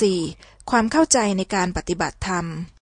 สี่ความเข้าใจในการปฏิบัติธรรม